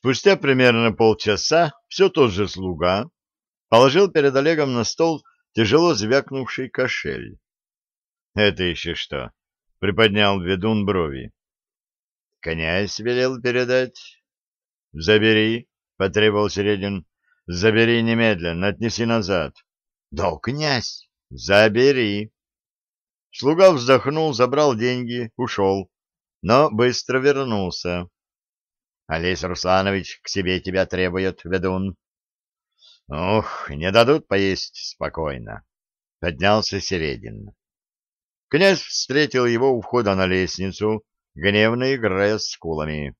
Спустя примерно полчаса все тот же слуга положил перед Олегом на стол тяжело звякнувший кошель. — Это еще что? — приподнял ведун брови. — Князь велел передать. — Забери, — потребовал Середин. — Забери немедленно, отнеси назад. — Да, князь, забери. Слуга вздохнул, забрал деньги, ушел, но быстро вернулся. — Олесь Русланович к себе тебя требует, ведун. — Ух, не дадут поесть спокойно. Поднялся Середин. Князь встретил его у входа на лестницу, гневно играя с скулами.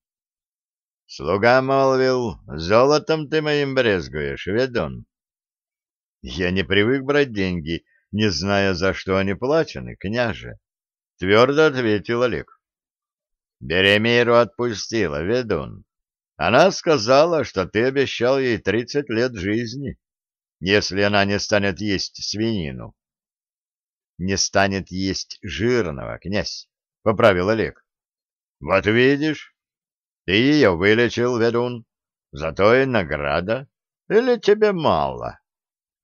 — Слуга молвил, золотом ты моим брезгуешь, ведун. — Я не привык брать деньги, не зная, за что они плачены, княже, — твердо ответил Олег. — Беремиру отпустила, ведун. Она сказала, что ты обещал ей тридцать лет жизни, если она не станет есть свинину не станет есть жирного, князь, — поправил Олег. — Вот видишь, ты ее вылечил, ведун, зато и награда. Или тебе мало?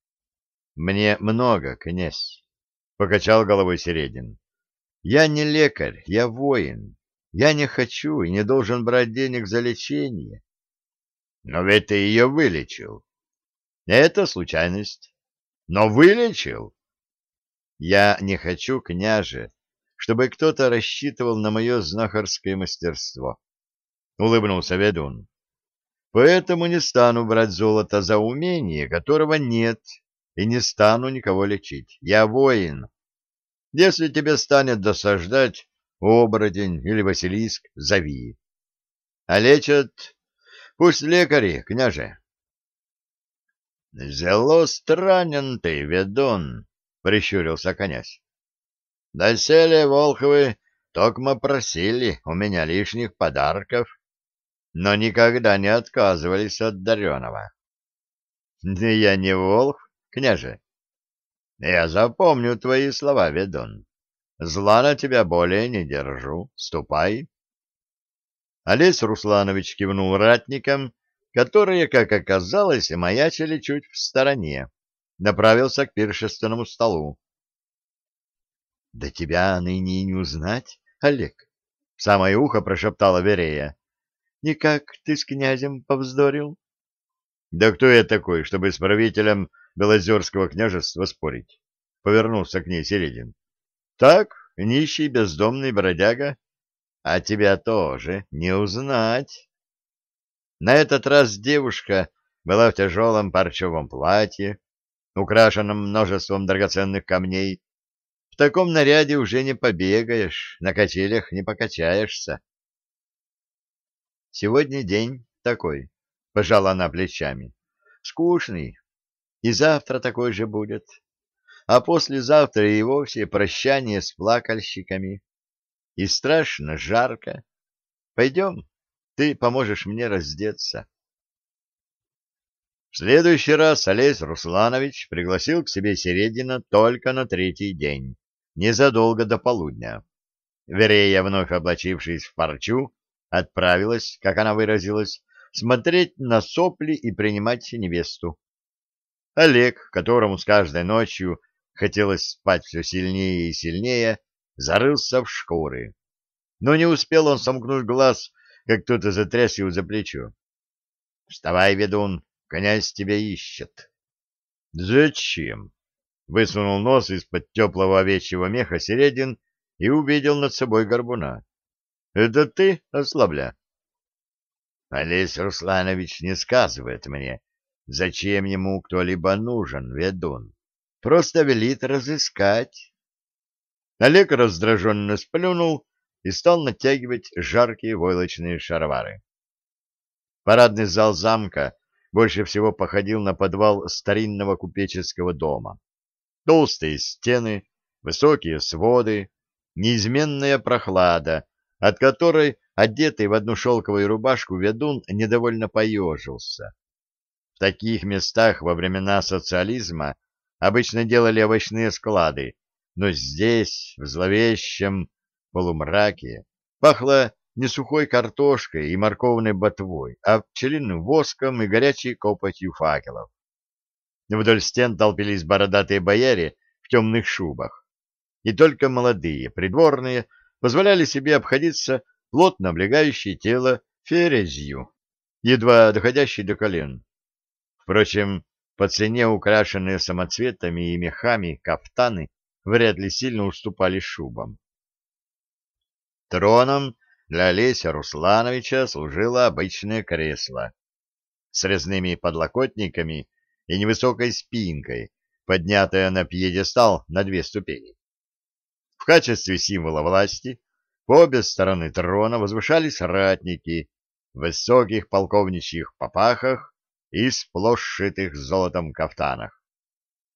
— Мне много, князь, — покачал головой Середин. — Я не лекарь, я воин. Я не хочу и не должен брать денег за лечение. — Но ведь ты ее вылечил. — Это случайность. Но вылечил. Я не хочу, княже, чтобы кто-то рассчитывал на мое знахарское мастерство. Улыбнулся ведун. Поэтому не стану брать золото за умение, которого нет, и не стану никого лечить. Я воин. Если тебе станет досаждать оборотень или василиск, зови. А лечат пусть лекари, княже. Зело странен ты, ведун, прищурился князь. Доселе Волховы токмо просили у меня лишних подарков, но никогда не отказывались от дареного. — Я не волх, княже. Я запомню твои слова, ведун. Зла на тебя более не держу. Ступай. Олесь Русланович кивнул ратникам, которые, как оказалось, маячили чуть в стороне направился к пиршественному столу. — Да тебя ныне не узнать, Олег, — в самое ухо прошептала Верея. — Никак ты с князем повздорил? — Да кто я такой, чтобы с правителем Белозерского княжества спорить? — повернулся к ней Середин. — Так, нищий бездомный бродяга. А тебя тоже не узнать. На этот раз девушка была в тяжелом парчевом платье, украшенном множеством драгоценных камней. В таком наряде уже не побегаешь, на качелях не покачаешься. Сегодня день такой, — пожала она плечами, — скучный, и завтра такой же будет, а послезавтра и вовсе прощание с плакальщиками. И страшно жарко. Пойдем, ты поможешь мне раздеться. В следующий раз Олесь Русланович пригласил к себе Середина только на третий день, незадолго до полудня. Верея, вновь облачившись в парчу, отправилась, как она выразилась, смотреть на сопли и принимать невесту. Олег, которому с каждой ночью хотелось спать все сильнее и сильнее, зарылся в шкуры. Но не успел он сомкнуть глаз, как кто-то затряс его за плечо. — Вставай, ведун, Князь тебя ищет. — Зачем? — высунул нос из-под теплого овечьего меха Середин и увидел над собой горбуна. — Это ты, ослабля? — Олесь Русланович не сказывает мне, зачем ему кто-либо нужен, ведун. Просто велит разыскать. Олег раздраженно сплюнул и стал натягивать жаркие войлочные шаровары. Парадный зал замка больше всего походил на подвал старинного купеческого дома. Толстые стены, высокие своды, неизменная прохлада, от которой, одетый в одну шелковую рубашку, ведун недовольно поежился. В таких местах во времена социализма обычно делали овощные склады, но здесь, в зловещем полумраке, пахло не сухой картошкой и морковной ботвой, а пчелиным воском и горячей копотью факелов. Вдоль стен толпились бородатые бояре в темных шубах, и только молодые, придворные, позволяли себе обходиться плотно облегающей тело ферезью, едва доходящей до колен. Впрочем, по цене украшенные самоцветами и мехами кафтаны вряд ли сильно уступали шубам. Троном для Олеся Руслановича служило обычное кресло с резными подлокотниками и невысокой спинкой, поднятая на пьедестал на две ступени. В качестве символа власти по обе стороны трона возвышались ратники в высоких полковничьих попахах и сплошь шитых золотом кафтанах.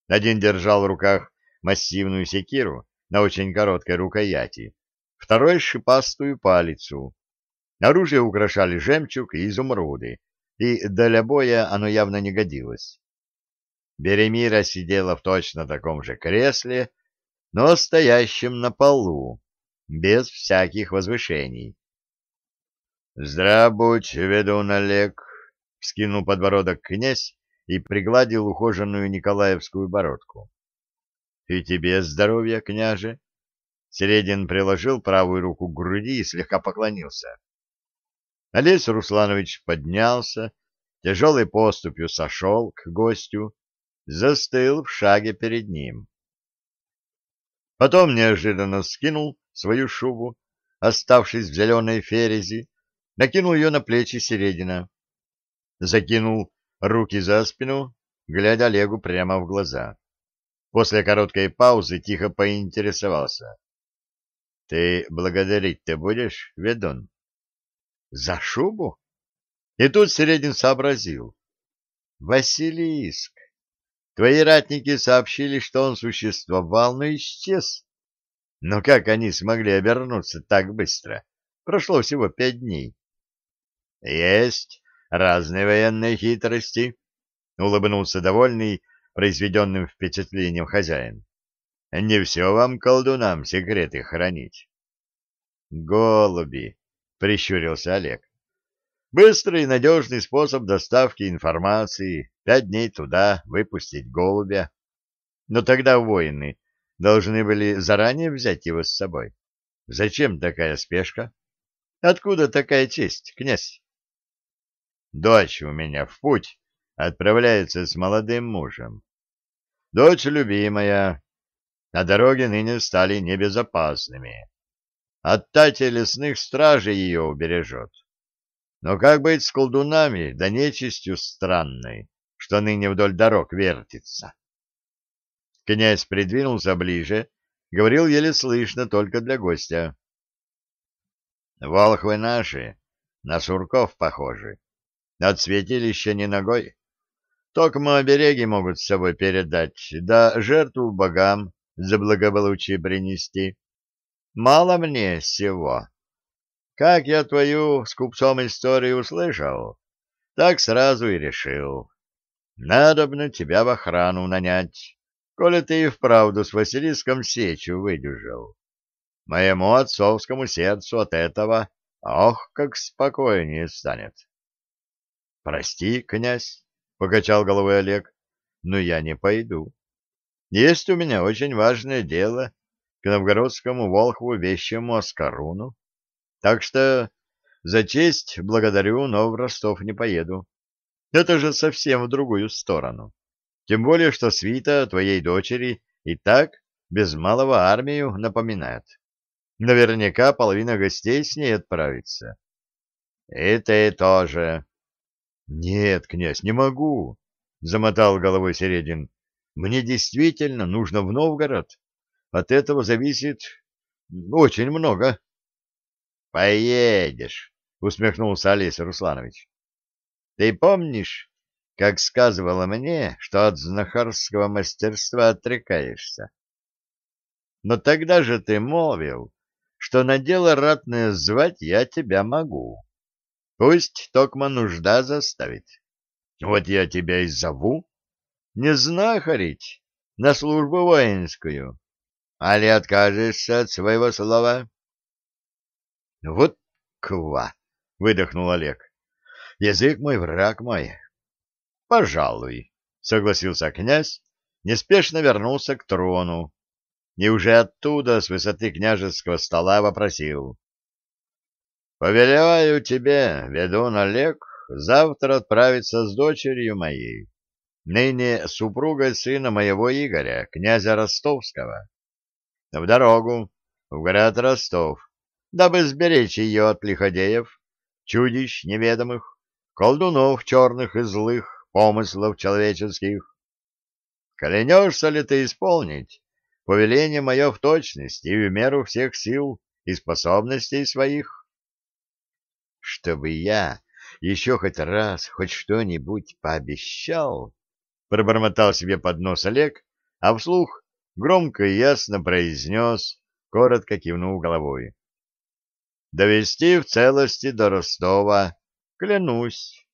Один держал в руках массивную секиру на очень короткой рукояти, второй — шипастую палицу. Оружие украшали жемчуг и изумруды, и для боя оно явно не годилось. Беремира сидела в точно таком же кресле, но стоящем на полу, без всяких возвышений. — Здравствуй, ведун Олег! — вскинул подбородок князь и пригладил ухоженную николаевскую бородку. — И тебе здоровья, княже! Середин приложил правую руку к груди и слегка поклонился. Олесь Русланович поднялся, тяжелой поступью сошел к гостю, застыл в шаге перед ним. Потом неожиданно скинул свою шубу, оставшись в зеленой ферези, накинул ее на плечи Середина, закинул руки за спину, глядя Олегу прямо в глаза. После короткой паузы тихо поинтересовался. — Ты благодарить-то будешь, ведун? — За шубу? И тут Середин сообразил. — Василиск! Твои ратники сообщили, что он существовал, но исчез. Но как они смогли обернуться так быстро? Прошло всего пять дней. — Есть разные военные хитрости, — улыбнулся довольный произведенным впечатлением хозяин. — Не все вам, колдунам, секреты хранить. — Голуби, — прищурился Олег. Быстрый и надежный способ доставки информации. Пять дней туда выпустить голубя. Но тогда воины должны были заранее взять его с собой. Зачем такая спешка? Откуда такая честь, князь? Дочь у меня в путь отправляется с молодым мужем. Дочь любимая, а дороги ныне стали небезопасными. От тати лесных стражей ее убережет. Но как быть с колдунами, да нечистью странной, что ныне вдоль дорог вертится? Князь придвинулся ближе, говорил еле слышно только для гостя. Волхвы наши, на сурков похожи, от святилища не ногой. Токмо обереги могут с собой передать, да жертву богам за благополучие принести. Мало мне всего. Как я твою с купцом историю услышал, так сразу и решил. Надобно тебя в охрану нанять, коли ты и вправду с Василиском сечу выдержал. Моему отцовскому сердцу от этого, ох, как спокойнее станет. — Прости, князь, — покачал головой Олег, — но я не пойду. Есть у меня очень важное дело к новгородскому волхву вещему Оскаруну. Так что за честь благодарю, но в Ростов не поеду. Это же совсем в другую сторону. Тем более, что свита твоей дочери и так без малого армию напоминает. Наверняка половина гостей с ней отправится. И ты тоже. Нет, князь, не могу, замотал головой Середин. Мне действительно нужно в Новгород. От этого зависит очень много. Поедешь, усмехнулся Олеся Русланович. Ты помнишь, как сказывала мне, что от знахарского мастерства отрекаешься? Но тогда же ты молвил, что на дело ратное звать я тебя могу. Пусть токма нужда заставит. Вот я тебя и зову. Не знахарить на службу воинскую. А ли откажешься от своего слова? Вот Москва! — выдохнул Олег. — Язык мой, враг мой. — Пожалуй, — согласился князь, неспешно вернулся к трону и уже оттуда, с высоты княжеского стола, вопросил. — Повелеваю тебе, ведун Олег, завтра отправиться с дочерью моей, ныне супругой сына моего Игоря, князя Ростовского, в дорогу, в город Ростов, дабы сберечь ее от лиходеев, чудищ неведомых, колдунов черных и злых, помыслов человеческих. Коленешься ли ты исполнить повеление мое в точности и в меру всех сил и способностей своих? Чтобы я еще хоть раз хоть что-нибудь пообещал, пробормотал себе под нос Олег, а вслух громко и ясно произнес, коротко кивнув головой. Довести в целости до Ростова, клянусь.